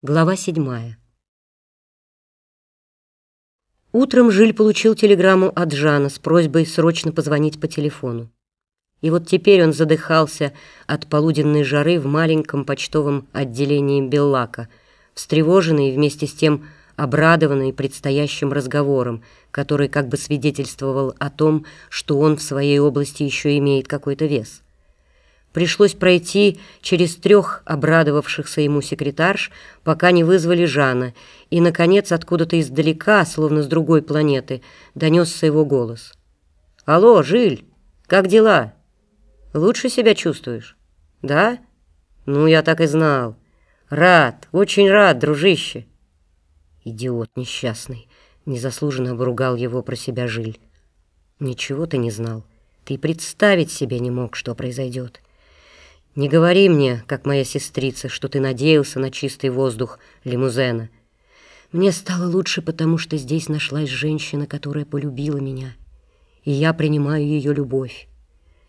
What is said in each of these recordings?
Глава седьмая. Утром Жиль получил телеграмму от Жана с просьбой срочно позвонить по телефону. И вот теперь он задыхался от полуденной жары в маленьком почтовом отделении Беллака, встревоженный вместе с тем обрадованный предстоящим разговором, который как бы свидетельствовал о том, что он в своей области еще имеет какой-то вес. Пришлось пройти через трех обрадовавшихся ему секретарш, пока не вызвали Жана, и, наконец, откуда-то издалека, словно с другой планеты, донесся его голос. «Алло, Жиль, как дела? Лучше себя чувствуешь? Да? Ну, я так и знал. Рад, очень рад, дружище». «Идиот несчастный», — незаслуженно обругал его про себя Жиль. «Ничего ты не знал. Ты представить себе не мог, что произойдет». Не говори мне, как моя сестрица, что ты надеялся на чистый воздух лимузена. Мне стало лучше, потому что здесь нашлась женщина, которая полюбила меня, и я принимаю ее любовь.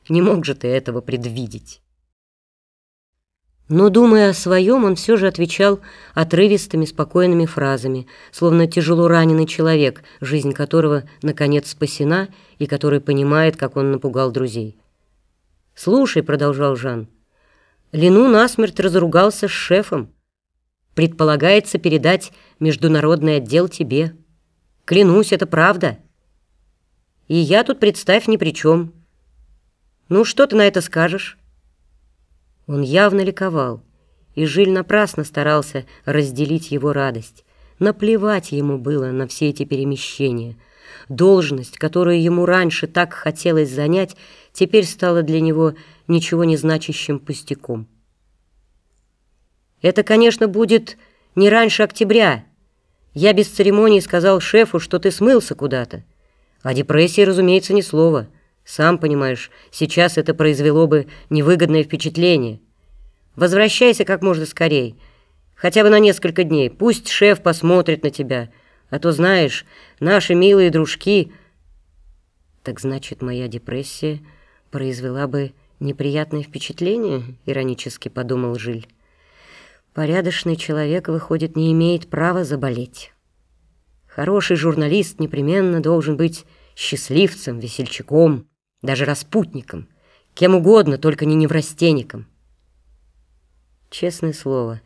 Не мог же ты этого предвидеть. Но, думая о своем, он все же отвечал отрывистыми, спокойными фразами, словно тяжело раненый человек, жизнь которого, наконец, спасена, и который понимает, как он напугал друзей. «Слушай», — продолжал Жан, — Лину насмерть разругался с шефом. Предполагается передать международный отдел тебе. Клянусь, это правда. И я тут, представь, ни при чем. Ну, что ты на это скажешь?» Он явно ликовал, и Жиль напрасно старался разделить его радость. Наплевать ему было на все эти перемещения. Должность, которую ему раньше так хотелось занять, теперь стала для него ничего не значащим пустяком. «Это, конечно, будет не раньше октября. Я без церемонии сказал шефу, что ты смылся куда-то. О депрессии, разумеется, ни слова. Сам понимаешь, сейчас это произвело бы невыгодное впечатление. Возвращайся как можно скорее, хотя бы на несколько дней. Пусть шеф посмотрит на тебя, а то, знаешь, наши милые дружки... Так значит, моя депрессия произвела бы неприятное впечатление, иронически подумал Жиль. Порядочный человек, выходит, не имеет права заболеть. Хороший журналист непременно должен быть счастливцем, весельчаком, даже распутником, кем угодно, только не неврастенником. Честное слово,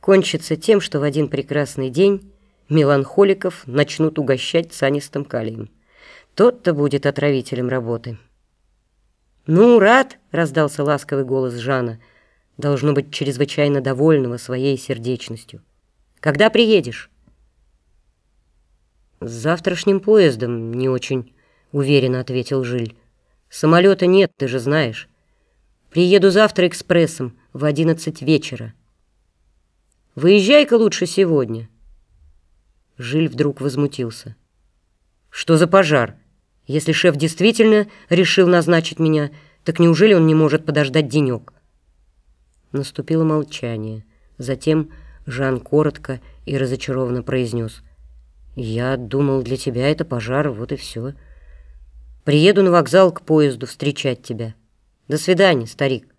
кончится тем, что в один прекрасный день меланхоликов начнут угощать цианистым калием. Тот-то будет отравителем работы. «Ну, рад!» — раздался ласковый голос Жана, должно быть чрезвычайно довольного своей сердечностью. «Когда приедешь?» «С завтрашним поездом не очень уверенно», — ответил Жиль. «Самолета нет, ты же знаешь. Приеду завтра экспрессом в одиннадцать вечера. Выезжай-ка лучше сегодня». Жиль вдруг возмутился. «Что за пожар?» Если шеф действительно решил назначить меня, так неужели он не может подождать денек? Наступило молчание. Затем Жан коротко и разочарованно произнес. «Я думал, для тебя это пожар, вот и все. Приеду на вокзал к поезду встречать тебя. До свидания, старик».